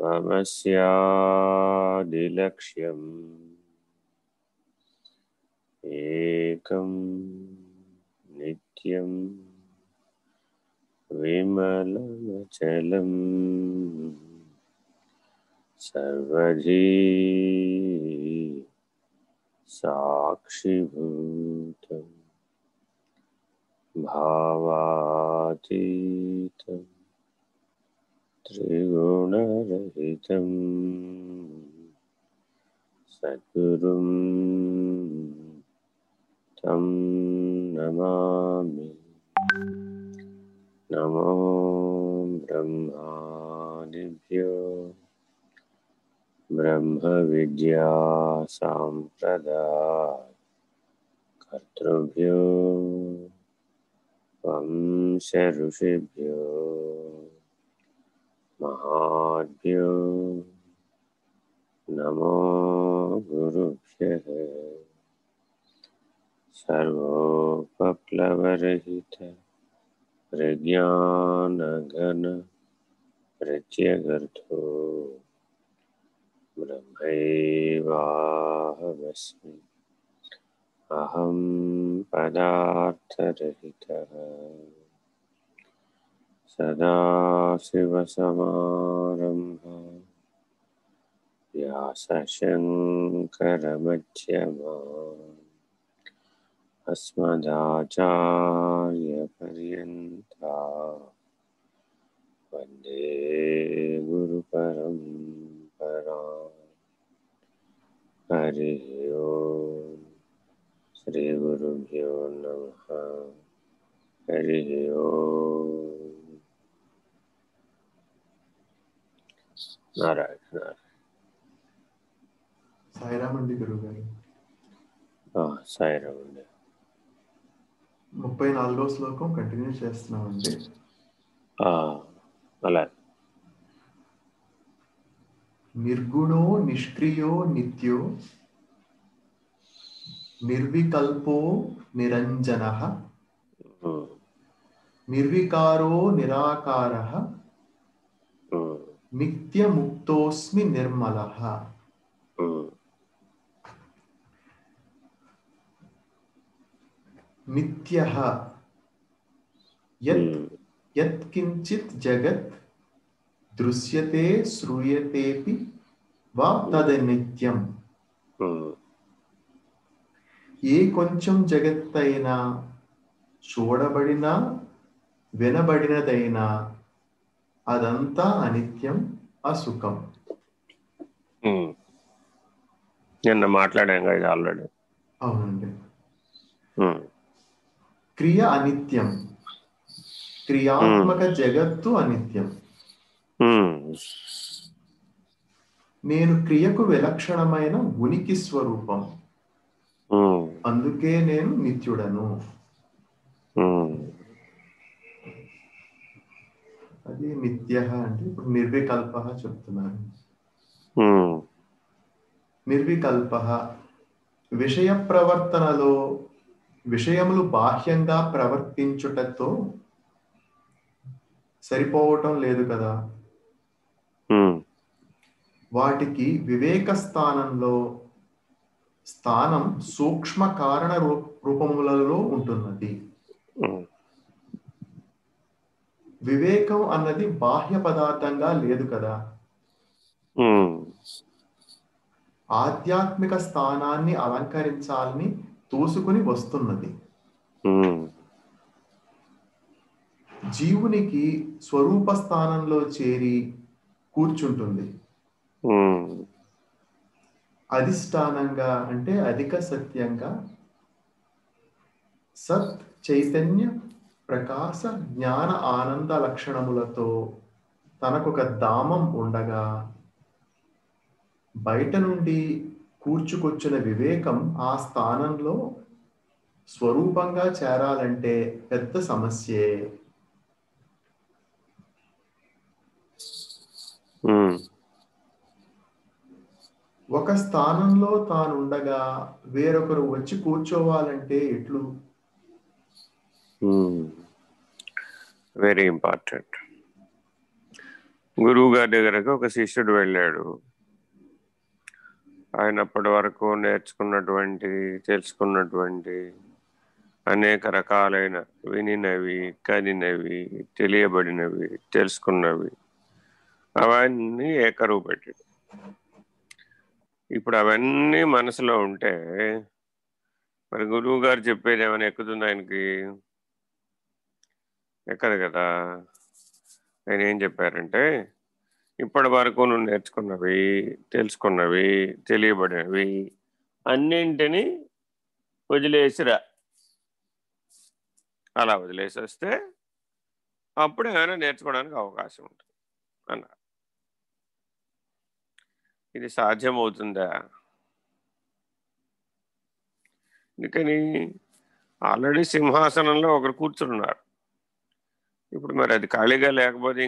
तमस्यादिलक्ष्यम् एकं नित्यं विमलमचलं सर्वधी साक्षिभूतं भावातीतम्। त्रिगुणरहितम्। सद्गुरुं तं नमामि। नमो ब्रह्मादिभ्यो। कर्तृभ्यो। वंशऋषिभ्यो। महाभ्यो नमो गुरुभ्यः। सर्वोपप्लवरहित प्रज्ञानघन प्रत्यगर्थो। ब्रह्मैवाहमस्मि। अहं पदार्थरहितः। सदाशिवसमारम्भा व्यासशङ्करमध्यमा अस्मदाचार्यपर्यन्ता। वंदे गुरुपरम्परा हरिः ओम्। श्रीगुरुभ्यो नमः। हरिः ओम्। నారాయణ నారాయణ. సాయిరామ్ అండి గురువు గారు. ఆ, సాయిరామ్ అండి ముప్పై నాలుగో శ్లోకం కంటిన్యూ చేస్తున్నామండి. అలా. నిర్గుణో నిష్క్రియో నిత్యో నిర్వికల్పో నిరంజన నిర్వికారో నిరాకార ఉమ్, నిత్యముక్తోస్మి నిర్మల ఉమ్, నిత్య యత్ ఉమ్, యత్కించిత్ జగత్ దృశ్యతే శ్రూయతేపి వా తదనిత్యం ఉమ్, ఏ కొంచెం జగత్తైనా చూడబడినా వినబడినదైనా అదంతా అనిత్యం అసుఖం. నిన్న మాట్లాడాం ఇది ఆల్రెడీ. అవునండి. క్రియ అనిత్యం. క్రియాత్మక జగత్తు అనిత్యం. నేను క్రియకు విలక్షణమైన ఉనికి స్వరూపం. అందుకే నేను నిత్యుడను. అది నిత్య అంటే ఇప్పుడు నిర్వికల్ప చెప్తున్నాను. నిర్వికల్ప విషయ ప్రవర్తనలో విషయములు బాహ్యంగా ప్రవర్తించుటతో సరిపోవటం లేదు కదా. వాటికి వివేక స్థానంలో స్థానం సూక్ష్మ కారణ రూ- రూపములలో ఉంటున్నది. వివేకం అన్నది బాహ్య పదార్థంగా లేదు కదా. ఆధ్యాత్మిక స్థానాన్ని అలంకరించాలని తోసుకుని వస్తున్నది. జీవునికి స్వరూప స్థానంలో చేరి కూర్చుంటుంది. అధిష్టానంగా అంటే అధిక సత్యంగా సత్ చైతన్య ప్రకాశ జ్ఞాన ఆనంద లక్షణములతో తనకొక దామం ఉండగా బయట నుండి కూర్చుకొచ్చిన వివేకం ఆ స్థానంలో స్వరూపంగా చేరాలంటే పెద్ద సమస్యే. ఒక స్థానంలో తానుండగా వేరొకరు వచ్చి కూర్చోవాలంటే ఎట్లు? వెరీ ఇంపార్టెంట్ గురువు గారి దగ్గరకు ఒక శిష్యుడు వెళ్ళాడు. ఆయన అప్పటి వరకు నేర్చుకున్నటువంటి తెలుసుకున్నటువంటి అనేక రకాలైన వినినవి కనినవి తెలియబడినవి తెలుసుకున్నవి. అవన్నీ ఏకరువు పెట్టాడు. ఇప్పుడు అవన్నీ మనసులో ఉంటే మరి గురువు గారు చెప్పేది ఏమైనా ఎక్కుతుంది ఆయనకి? ఎక్కదు కదా? ఆయన ఏం చెప్పారంటే ఇప్పటి వరకు నువ్వు నేర్చుకున్నవి తెలుసుకున్నవి తెలియబడినవి అన్నింటినీ వదిలేసిరా. అలా వదిలేసి వస్తే అప్పుడు ఏమైనా నేర్చుకోవడానికి అవకాశం ఉంటుంది అన్నారు. ఇది సాధ్యమవుతుందా? అందుకని ఆల్రెడీ సింహాసనంలో ఒకరు కూర్చున్నారు. ఇప్పుడు మరి అది ఖాళీగా లేకపోతే ఇంకో